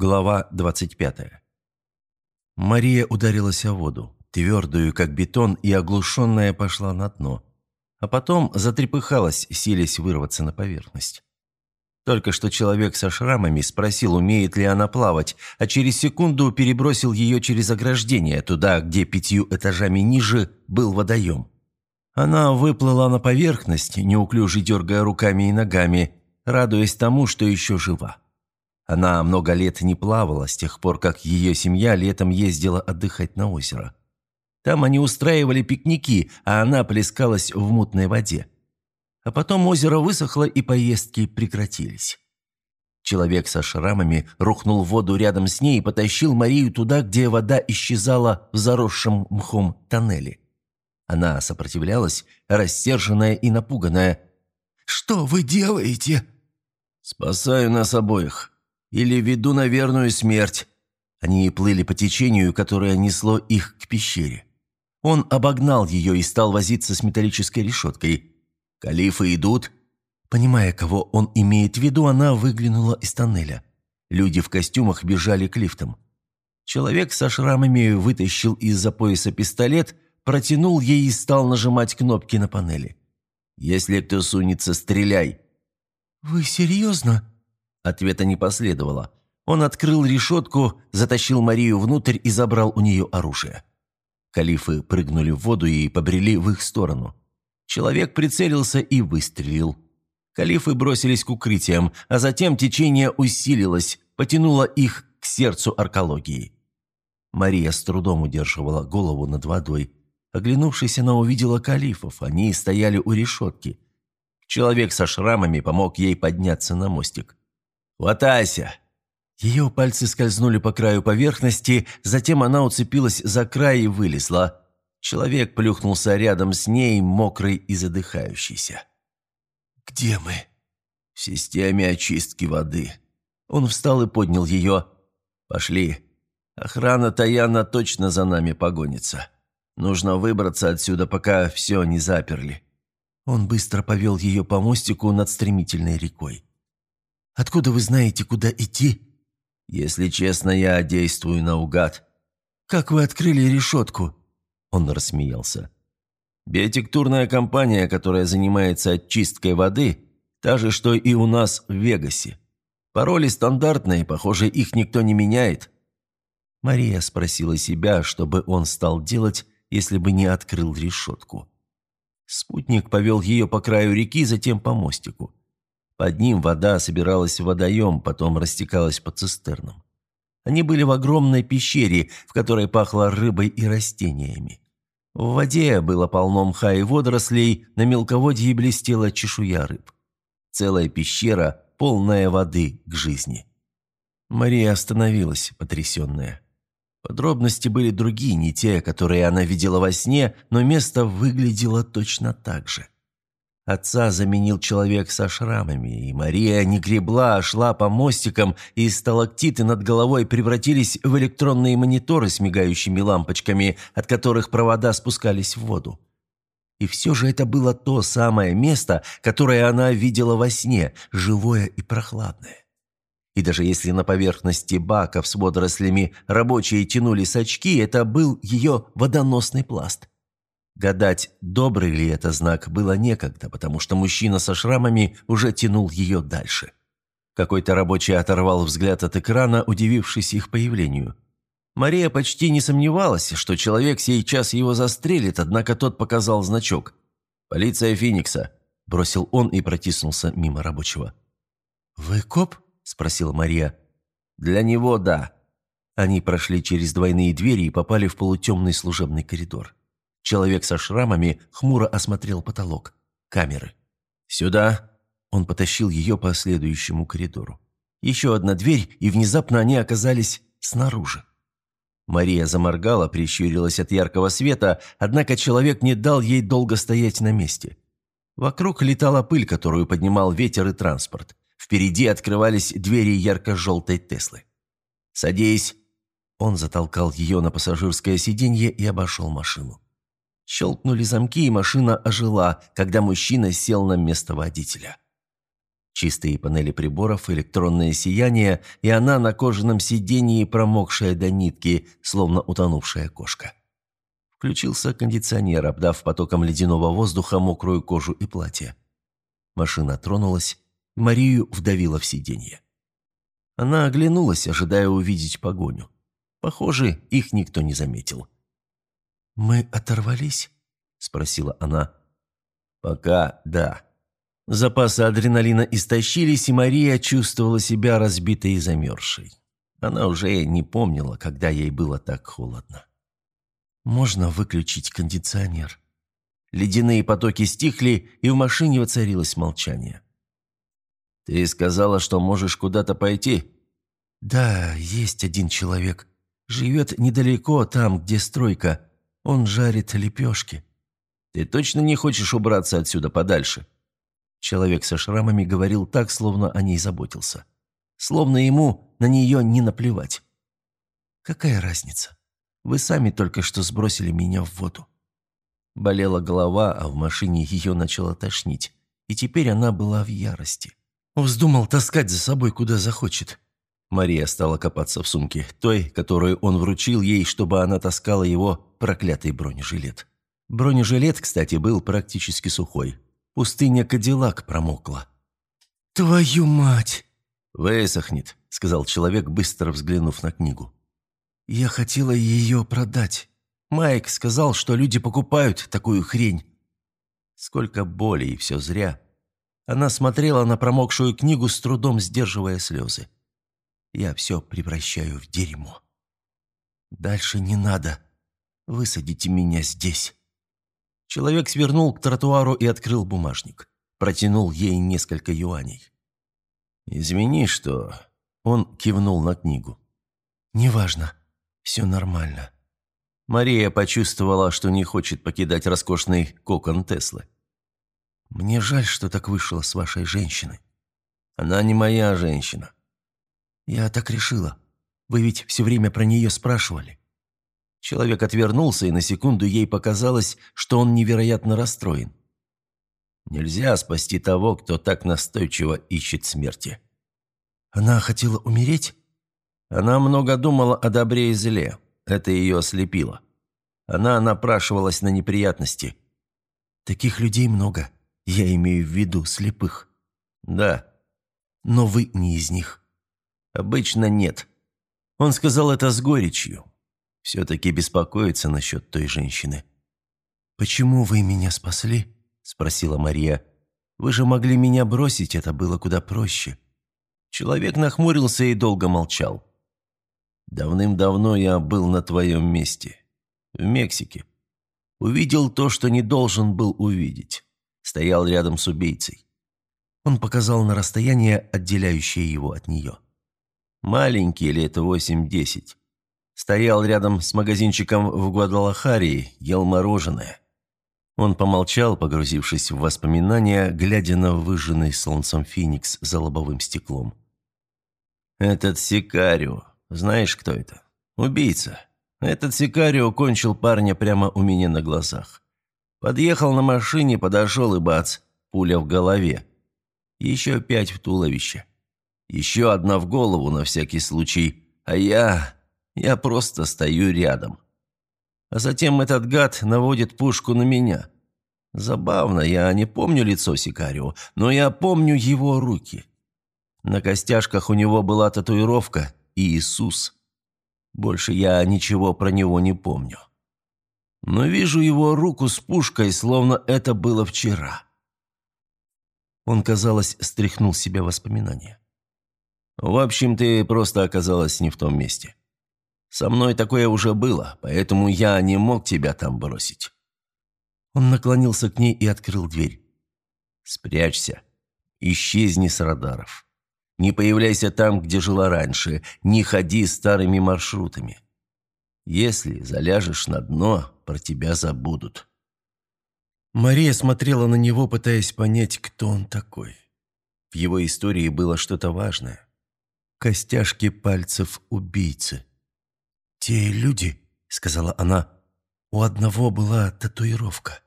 Глава 25. Мария ударилась о воду, твердую, как бетон, и оглушенная пошла на дно. А потом затрепыхалась, силясь вырваться на поверхность. Только что человек со шрамами спросил, умеет ли она плавать, а через секунду перебросил ее через ограждение, туда, где пятью этажами ниже был водоем. Она выплыла на поверхность, неуклюже дергая руками и ногами, радуясь тому, что еще жива. Она много лет не плавала с тех пор, как ее семья летом ездила отдыхать на озеро. Там они устраивали пикники, а она плескалась в мутной воде. А потом озеро высохло, и поездки прекратились. Человек со шрамами рухнул в воду рядом с ней и потащил Марию туда, где вода исчезала в заросшем мхом тоннеле. Она сопротивлялась, рассерженная и напуганная. «Что вы делаете?» «Спасаю нас обоих. Или веду на верную смерть». Они плыли по течению, которое несло их к пещере. Он обогнал ее и стал возиться с металлической решеткой. «Калифы идут?» Понимая, кого он имеет в виду, она выглянула из тоннеля. Люди в костюмах бежали к лифтам. Человек со шрамами вытащил из-за пояса пистолет, протянул ей и стал нажимать кнопки на панели. «Если кто сунется, стреляй!» «Вы серьезно?» Ответа не последовало. Он открыл решетку, затащил Марию внутрь и забрал у нее оружие. Калифы прыгнули в воду и побрели в их сторону. Человек прицелился и выстрелил. Калифы бросились к укрытиям, а затем течение усилилось, потянуло их к сердцу аркологии. Мария с трудом удерживала голову над водой. Оглянувшись, она увидела калифов, они стояли у решетки. Человек со шрамами помог ей подняться на мостик. «Хватайся!» Ее пальцы скользнули по краю поверхности, затем она уцепилась за край и вылезла. Человек плюхнулся рядом с ней, мокрый и задыхающийся. «Где мы?» «В системе очистки воды». Он встал и поднял ее. «Пошли. Охрана Таяна точно за нами погонится. Нужно выбраться отсюда, пока все не заперли». Он быстро повел ее по мостику над стремительной рекой. «Откуда вы знаете, куда идти?» «Если честно, я действую наугад». «Как вы открыли решетку?» Он рассмеялся. «Биотектурная компания, которая занимается очисткой воды, та же, что и у нас в Вегасе. Пароли стандартные, похоже, их никто не меняет». Мария спросила себя, что бы он стал делать, если бы не открыл решетку. Спутник повел ее по краю реки, затем по мостику. Под ним вода собиралась в водоем, потом растекалась по цистернам. Они были в огромной пещере, в которой пахло рыбой и растениями. В воде было полно мха и водорослей, на мелководье блестела чешуя рыб. Целая пещера, полная воды к жизни. Мария остановилась, потрясенная. Подробности были другие, не те, которые она видела во сне, но место выглядело точно так же. Отца заменил человек со шрамами, и Мария не гребла, а шла по мостикам, и сталактиты над головой превратились в электронные мониторы с мигающими лампочками, от которых провода спускались в воду. И все же это было то самое место, которое она видела во сне, живое и прохладное. И даже если на поверхности баков с водорослями рабочие тянули с очки, это был ее водоносный пласт – Гадать, добрый ли это знак, было некогда, потому что мужчина со шрамами уже тянул ее дальше. Какой-то рабочий оторвал взгляд от экрана, удивившись их появлению. Мария почти не сомневалась, что человек сейчас его застрелит, однако тот показал значок. «Полиция Феникса», – бросил он и протиснулся мимо рабочего. «Вы коп?» – спросила Мария. «Для него – да». Они прошли через двойные двери и попали в полутемный служебный коридор. Человек со шрамами хмуро осмотрел потолок. Камеры. «Сюда!» Он потащил ее по следующему коридору. Еще одна дверь, и внезапно они оказались снаружи. Мария заморгала, прищурилась от яркого света, однако человек не дал ей долго стоять на месте. Вокруг летала пыль, которую поднимал ветер и транспорт. Впереди открывались двери ярко-желтой Теслы. «Садись!» Он затолкал ее на пассажирское сиденье и обошел машину. Щелкнули замки, и машина ожила, когда мужчина сел на место водителя. Чистые панели приборов, электронное сияние, и она на кожаном сиденье, промокшая до нитки, словно утонувшая кошка. Включился кондиционер, обдав потоком ледяного воздуха мокрую кожу и платье. Машина тронулась, Марию вдавила в сиденье. Она оглянулась, ожидая увидеть погоню. Похоже, их никто не заметил. «Мы оторвались?» – спросила она. «Пока да». Запасы адреналина истощились, и Мария чувствовала себя разбитой и замерзшей. Она уже не помнила, когда ей было так холодно. «Можно выключить кондиционер?» Ледяные потоки стихли, и в машине воцарилось молчание. «Ты сказала, что можешь куда-то пойти?» «Да, есть один человек. Живет недалеко, там, где стройка. Он жарит лепешки». «Ты точно не хочешь убраться отсюда подальше?» Человек со шрамами говорил так, словно о ней заботился. Словно ему на нее не наплевать. «Какая разница? Вы сами только что сбросили меня в воду». Болела голова, а в машине ее начало тошнить. И теперь она была в ярости. Вздумал таскать за собой, куда захочет. Мария стала копаться в сумке, той, которую он вручил ей, чтобы она таскала его проклятый бронежилет. Бронежилет, кстати, был практически сухой. Пустыня Кадиллак промокла. «Твою мать!» «Высохнет», — сказал человек, быстро взглянув на книгу. «Я хотела ее продать. Майк сказал, что люди покупают такую хрень». Сколько боли, и все зря. Она смотрела на промокшую книгу, с трудом сдерживая слезы. Я все превращаю в дерьмо. Дальше не надо. Высадите меня здесь». Человек свернул к тротуару и открыл бумажник. Протянул ей несколько юаней. «Извини, что...» Он кивнул на книгу. «Неважно. Все нормально». Мария почувствовала, что не хочет покидать роскошный кокон Теслы. «Мне жаль, что так вышло с вашей женщиной». «Она не моя женщина. «Я так решила. Вы ведь все время про нее спрашивали». Человек отвернулся, и на секунду ей показалось, что он невероятно расстроен. Нельзя спасти того, кто так настойчиво ищет смерти. Она хотела умереть? Она много думала о добре и зле. Это ее ослепило. Она напрашивалась на неприятности. Таких людей много. Я имею в виду слепых. Да. Но вы не из них. Обычно нет. Он сказал это с горечью. Все-таки беспокоится насчет той женщины. «Почему вы меня спасли?» – спросила Мария. «Вы же могли меня бросить, это было куда проще». Человек нахмурился и долго молчал. «Давным-давно я был на твоем месте. В Мексике. Увидел то, что не должен был увидеть. Стоял рядом с убийцей». Он показал на расстояние, отделяющее его от нее. Маленький, лет восемь-десять. Стоял рядом с магазинчиком в Гуадалахаре, ел мороженое. Он помолчал, погрузившись в воспоминания, глядя на выжженный солнцем феникс за лобовым стеклом. «Этот Сикарио. Знаешь, кто это? Убийца. Этот Сикарио кончил парня прямо у меня на глазах. Подъехал на машине, подошел и бац, пуля в голове. Еще пять в туловище. Еще одна в голову на всякий случай, а я... я просто стою рядом. А затем этот гад наводит пушку на меня. Забавно, я не помню лицо Сикарио, но я помню его руки. На костяшках у него была татуировка «Иисус». Больше я ничего про него не помню. Но вижу его руку с пушкой, словно это было вчера. Он, казалось, стряхнул себя воспоминания. В общем, ты просто оказалась не в том месте. Со мной такое уже было, поэтому я не мог тебя там бросить». Он наклонился к ней и открыл дверь. «Спрячься. Исчезни с радаров. Не появляйся там, где жила раньше. Не ходи старыми маршрутами. Если заляжешь на дно, про тебя забудут». Мария смотрела на него, пытаясь понять, кто он такой. В его истории было что-то важное костяшки пальцев убийцы. «Те люди», — сказала она, — «у одного была татуировка».